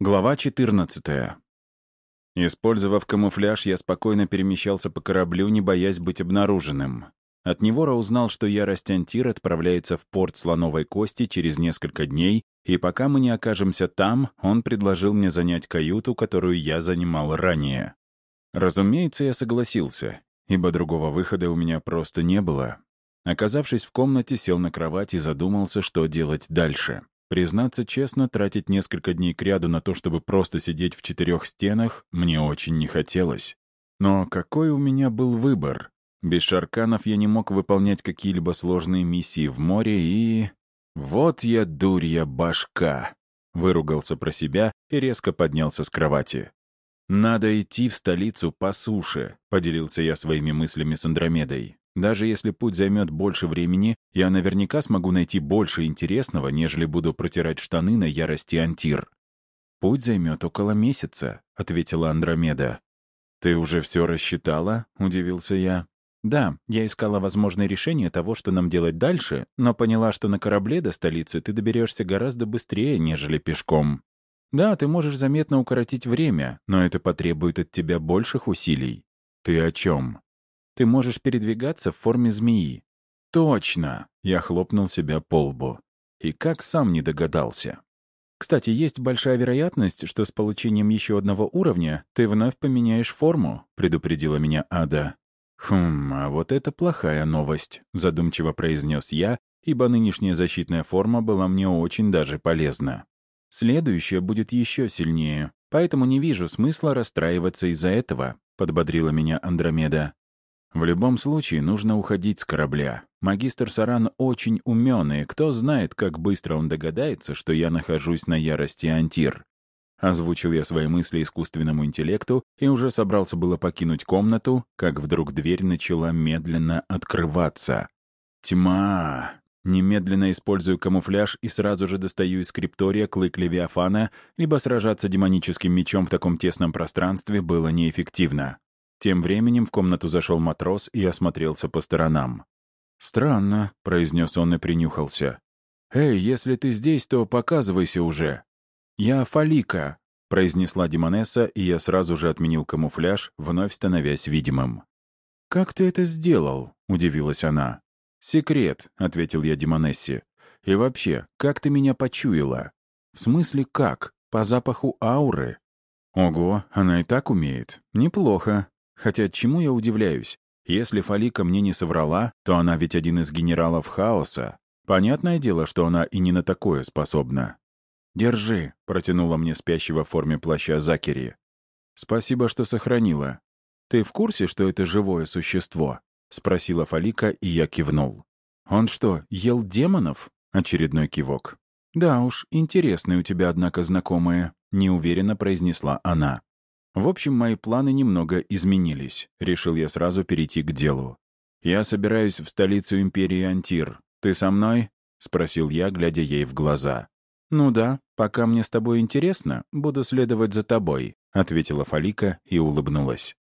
Глава 14. Использовав камуфляж, я спокойно перемещался по кораблю, не боясь быть обнаруженным. От Невора узнал, что ярость Антир отправляется в порт Слоновой Кости через несколько дней, и пока мы не окажемся там, он предложил мне занять каюту, которую я занимал ранее. Разумеется, я согласился, ибо другого выхода у меня просто не было. Оказавшись в комнате, сел на кровать и задумался, что делать дальше. Признаться честно, тратить несколько дней кряду на то, чтобы просто сидеть в четырех стенах, мне очень не хотелось. Но какой у меня был выбор? Без шарканов я не мог выполнять какие-либо сложные миссии в море и... Вот я дурья башка! Выругался про себя и резко поднялся с кровати. «Надо идти в столицу по суше», — поделился я своими мыслями с Андромедой. Даже если путь займет больше времени, я наверняка смогу найти больше интересного, нежели буду протирать штаны на ярости антир. «Путь займет около месяца», — ответила Андромеда. «Ты уже все рассчитала?» — удивился я. «Да, я искала возможное решение того, что нам делать дальше, но поняла, что на корабле до столицы ты доберешься гораздо быстрее, нежели пешком. Да, ты можешь заметно укоротить время, но это потребует от тебя больших усилий. Ты о чем? Ты можешь передвигаться в форме змеи. Точно! Я хлопнул себя по лбу. И как сам не догадался. Кстати, есть большая вероятность, что с получением еще одного уровня ты вновь поменяешь форму, предупредила меня Ада. «Хм, а вот это плохая новость», — задумчиво произнес я, ибо нынешняя защитная форма была мне очень даже полезна. Следующая будет еще сильнее, поэтому не вижу смысла расстраиваться из-за этого», — подбодрила меня Андромеда. В любом случае нужно уходить с корабля. Магистр Саран очень умен, и кто знает, как быстро он догадается, что я нахожусь на ярости Антир. Озвучил я свои мысли искусственному интеллекту и уже собрался было покинуть комнату, как вдруг дверь начала медленно открываться. Тьма! Немедленно использую камуфляж и сразу же достаю из скриптория клык Левиафана, либо сражаться демоническим мечом в таком тесном пространстве было неэффективно. Тем временем в комнату зашел матрос и осмотрелся по сторонам. «Странно», — произнес он и принюхался. «Эй, если ты здесь, то показывайся уже». «Я Фалика», — произнесла Демонесса, и я сразу же отменил камуфляж, вновь становясь видимым. «Как ты это сделал?» — удивилась она. «Секрет», — ответил я Демонессе. «И вообще, как ты меня почуяла?» «В смысле как? По запаху ауры?» «Ого, она и так умеет. Неплохо. Хотя чему я удивляюсь? Если Фалика мне не соврала, то она ведь один из генералов хаоса. Понятное дело, что она и не на такое способна. «Держи», — протянула мне спящего в форме плаща Закери. «Спасибо, что сохранила. Ты в курсе, что это живое существо?» — спросила Фалика, и я кивнул. «Он что, ел демонов?» — очередной кивок. «Да уж, интересные у тебя, однако, знакомые», — неуверенно произнесла она. В общем, мои планы немного изменились. Решил я сразу перейти к делу. «Я собираюсь в столицу империи Антир. Ты со мной?» — спросил я, глядя ей в глаза. «Ну да, пока мне с тобой интересно, буду следовать за тобой», — ответила Фалика и улыбнулась.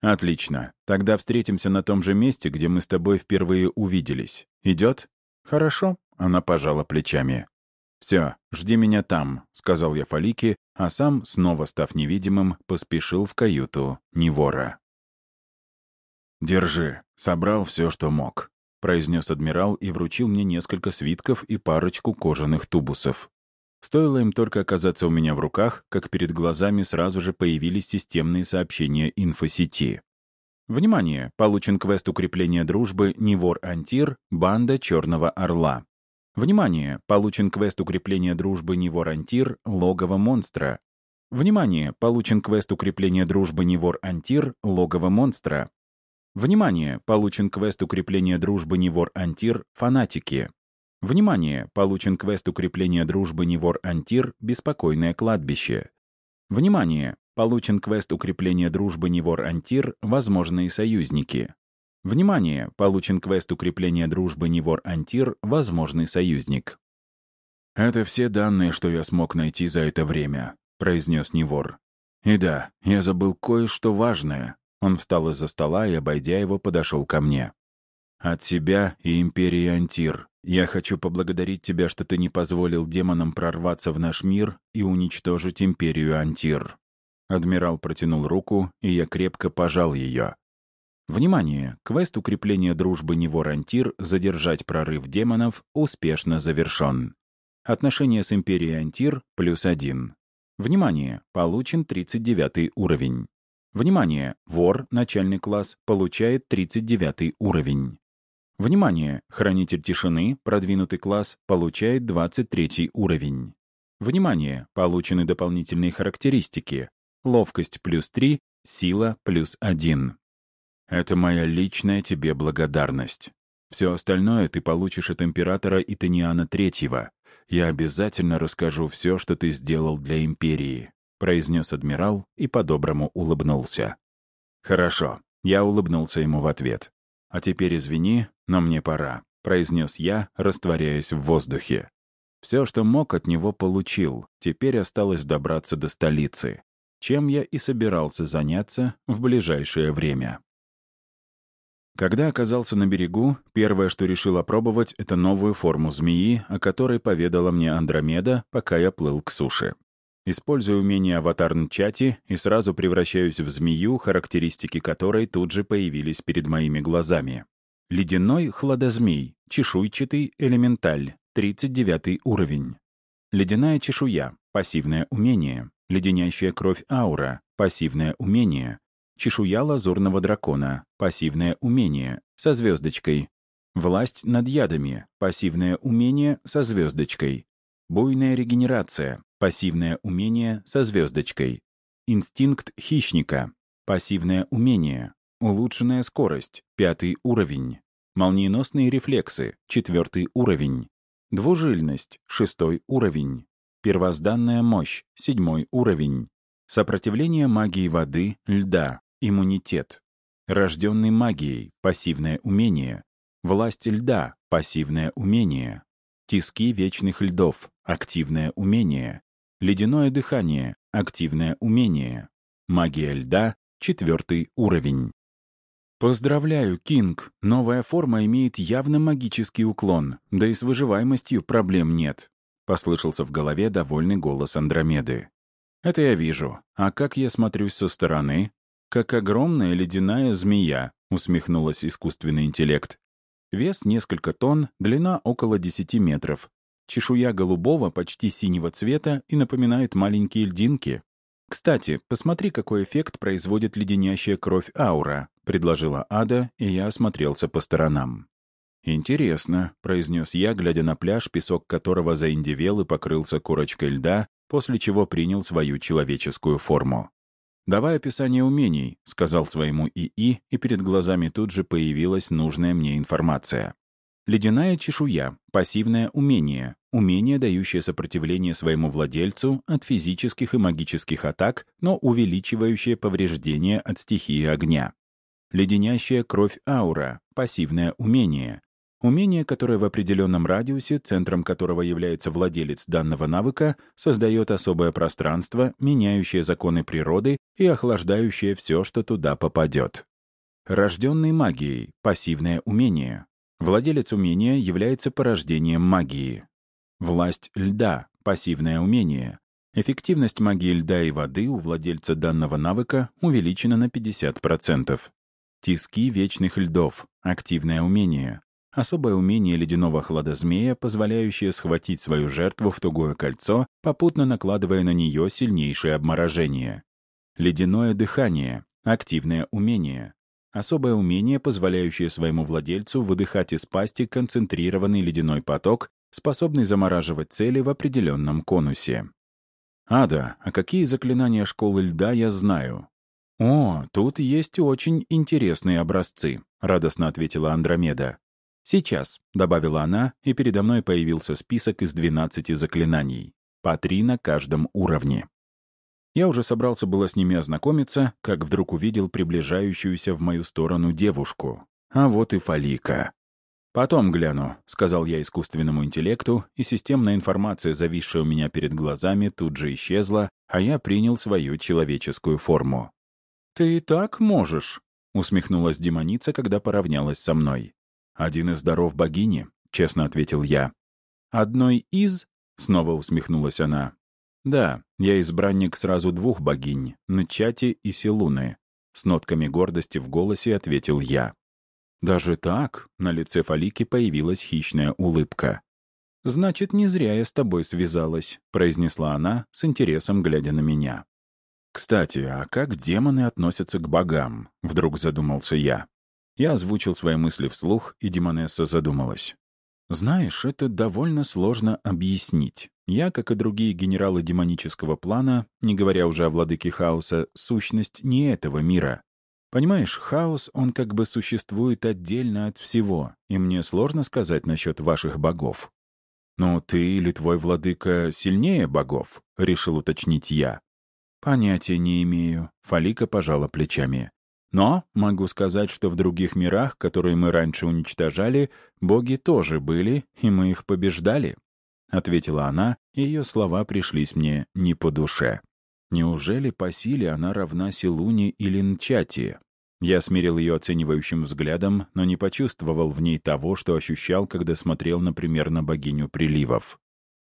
«Отлично. Тогда встретимся на том же месте, где мы с тобой впервые увиделись. Идет?» «Хорошо», — она пожала плечами. «Все, жди меня там», — сказал я Фалике, а сам, снова став невидимым, поспешил в каюту Невора. «Держи, собрал все, что мог», — произнес адмирал и вручил мне несколько свитков и парочку кожаных тубусов. Стоило им только оказаться у меня в руках, как перед глазами сразу же появились системные сообщения инфосети. Внимание! Получен квест укрепления дружбы Невор-Антир, банда Черного Орла. Внимание! Получен квест укрепления дружбы Невор-Антир, логово монстра. Внимание! Получен квест укрепления дружбы Невор-Антир, логово монстра. Внимание! Получен квест укрепления дружбы Невор-Антир, фанатики. Внимание! Получен квест укрепления дружбы Невор-Антир, беспокойное кладбище. Внимание! Получен квест укрепления дружбы Невор-Антир, возможные союзники. Внимание! Получен квест укрепления дружбы Невор-Антир, возможный союзник. «Это все данные, что я смог найти за это время», — произнес Невор. «И да, я забыл кое-что важное». Он встал из-за стола и, обойдя его, подошел ко мне. «От себя и Империи Антир. «Я хочу поблагодарить тебя, что ты не позволил демонам прорваться в наш мир и уничтожить империю Антир». Адмирал протянул руку, и я крепко пожал ее. Внимание! Квест укрепления дружбы Невор-Антир «Задержать прорыв демонов» успешно завершен. Отношения с Империей Антир — плюс один. Внимание! Получен 39 уровень. Внимание! Вор, начальный класс, получает 39 уровень. Внимание! Хранитель тишины, продвинутый класс, получает 23 уровень. Внимание! Получены дополнительные характеристики. Ловкость плюс 3, сила плюс 1. Это моя личная тебе благодарность. Все остальное ты получишь от императора Итаниана Третьего. Я обязательно расскажу все, что ты сделал для империи», — произнес адмирал и по-доброму улыбнулся. «Хорошо», — я улыбнулся ему в ответ. «А теперь извини, но мне пора», — произнес я, растворяясь в воздухе. Все, что мог, от него получил. Теперь осталось добраться до столицы, чем я и собирался заняться в ближайшее время. Когда оказался на берегу, первое, что решил опробовать, это новую форму змеи, о которой поведала мне Андромеда, пока я плыл к суше. Использую умение аватар Нчати и сразу превращаюсь в змею, характеристики которой тут же появились перед моими глазами. Ледяной хладозмей, чешуйчатый элементаль, 39 уровень. Ледяная чешуя, пассивное умение. Леденящая кровь аура, пассивное умение. Чешуя лазурного дракона. Пассивное умение. Со звездочкой. Власть над ядами. Пассивное умение со звездочкой. Буйная регенерация. Пассивное умение со звездочкой. Инстинкт хищника. Пассивное умение. Улучшенная скорость. Пятый уровень. Молниеносные рефлексы. Четвертый уровень. Двужильность. Шестой уровень. Первозданная мощь. Седьмой уровень. Сопротивление магии воды, льда. Иммунитет. Рожденный магией. Пассивное умение. Власть льда. Пассивное умение. Тиски вечных льдов. Активное умение. Ледяное дыхание. Активное умение. Магия льда. Четвертый уровень. «Поздравляю, Кинг! Новая форма имеет явно магический уклон, да и с выживаемостью проблем нет», — послышался в голове довольный голос Андромеды. «Это я вижу. А как я смотрюсь со стороны?» «Как огромная ледяная змея», — усмехнулась искусственный интеллект. Вес несколько тонн, длина около 10 метров. Чешуя голубого, почти синего цвета и напоминает маленькие льдинки. «Кстати, посмотри, какой эффект производит леденящая кровь аура», — предложила Ада, и я осмотрелся по сторонам. «Интересно», — произнес я, глядя на пляж, песок которого заиндевел и покрылся корочкой льда, после чего принял свою человеческую форму. «Давай описание умений», — сказал своему ИИ, и перед глазами тут же появилась нужная мне информация. Ледяная чешуя — пассивное умение, умение, дающее сопротивление своему владельцу от физических и магических атак, но увеличивающее повреждения от стихии огня. Леденящая кровь аура — пассивное умение, Умение, которое в определенном радиусе, центром которого является владелец данного навыка, создает особое пространство, меняющее законы природы и охлаждающее все, что туда попадет. Рожденный магией — пассивное умение. Владелец умения является порождением магии. Власть льда — пассивное умение. Эффективность магии льда и воды у владельца данного навыка увеличена на 50%. Тиски вечных льдов — активное умение. Особое умение ледяного хладозмея, позволяющее схватить свою жертву в тугое кольцо, попутно накладывая на нее сильнейшее обморожение. Ледяное дыхание — активное умение. Особое умение, позволяющее своему владельцу выдыхать из пасти концентрированный ледяной поток, способный замораживать цели в определенном конусе. «Ада, а какие заклинания школы льда я знаю?» «О, тут есть очень интересные образцы», — радостно ответила Андромеда. «Сейчас», — добавила она, и передо мной появился список из 12 заклинаний. По три на каждом уровне. Я уже собрался было с ними ознакомиться, как вдруг увидел приближающуюся в мою сторону девушку. А вот и Фалика. «Потом гляну», — сказал я искусственному интеллекту, и системная информация, зависшая у меня перед глазами, тут же исчезла, а я принял свою человеческую форму. «Ты и так можешь», — усмехнулась демоница, когда поравнялась со мной. «Один из даров богини. — честно ответил я. «Одной из?» — снова усмехнулась она. «Да, я избранник сразу двух богинь — Нчати и Силуны», — с нотками гордости в голосе ответил я. Даже так на лице Фалики появилась хищная улыбка. «Значит, не зря я с тобой связалась», — произнесла она, с интересом глядя на меня. «Кстати, а как демоны относятся к богам?» — вдруг задумался я. Я озвучил свои мысли вслух, и Демонесса задумалась. «Знаешь, это довольно сложно объяснить. Я, как и другие генералы демонического плана, не говоря уже о владыке хаоса, сущность не этого мира. Понимаешь, хаос, он как бы существует отдельно от всего, и мне сложно сказать насчет ваших богов. «Но ты или твой владыка сильнее богов?» — решил уточнить я. «Понятия не имею», — Фалика пожала плечами. «Но могу сказать, что в других мирах, которые мы раньше уничтожали, боги тоже были, и мы их побеждали», — ответила она, и ее слова пришлись мне не по душе. Неужели по силе она равна Силуне или Нчати? Я смирил ее оценивающим взглядом, но не почувствовал в ней того, что ощущал, когда смотрел, например, на богиню приливов.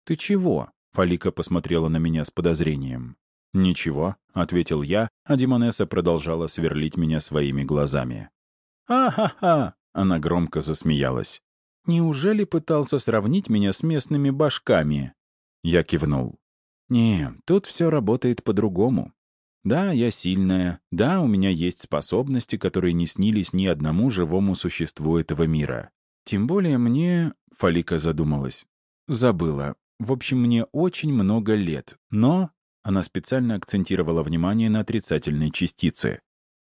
«Ты чего?» — Фалика посмотрела на меня с подозрением. «Ничего», — ответил я, а Димонесса продолжала сверлить меня своими глазами. «А-ха-ха!» — она громко засмеялась. «Неужели пытался сравнить меня с местными башками?» Я кивнул. «Не, тут все работает по-другому. Да, я сильная, да, у меня есть способности, которые не снились ни одному живому существу этого мира. Тем более мне...» — Фалика задумалась. «Забыла. В общем, мне очень много лет, но...» Она специально акцентировала внимание на отрицательной частице.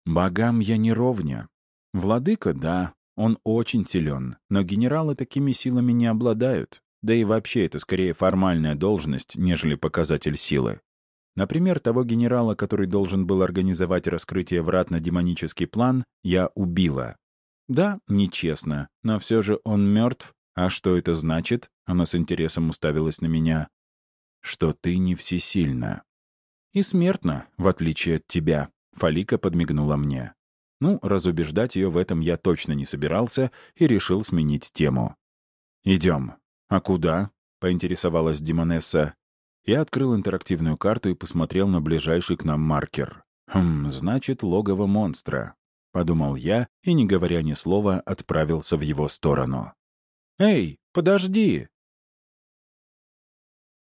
«Богам я не ровня. Владыка, да, он очень силен, но генералы такими силами не обладают. Да и вообще это скорее формальная должность, нежели показатель силы. Например, того генерала, который должен был организовать раскрытие врат на демонический план, я убила. Да, нечестно, но все же он мертв. А что это значит? Она с интересом уставилась на меня. Что ты не всесильна. И смертна, в отличие от тебя. Фалика подмигнула мне. Ну, разубеждать ее в этом я точно не собирался и решил сменить тему. «Идем». «А куда?» — поинтересовалась Димонесса. Я открыл интерактивную карту и посмотрел на ближайший к нам маркер. «Хм, значит, логово монстра», — подумал я и, не говоря ни слова, отправился в его сторону. «Эй, подожди!»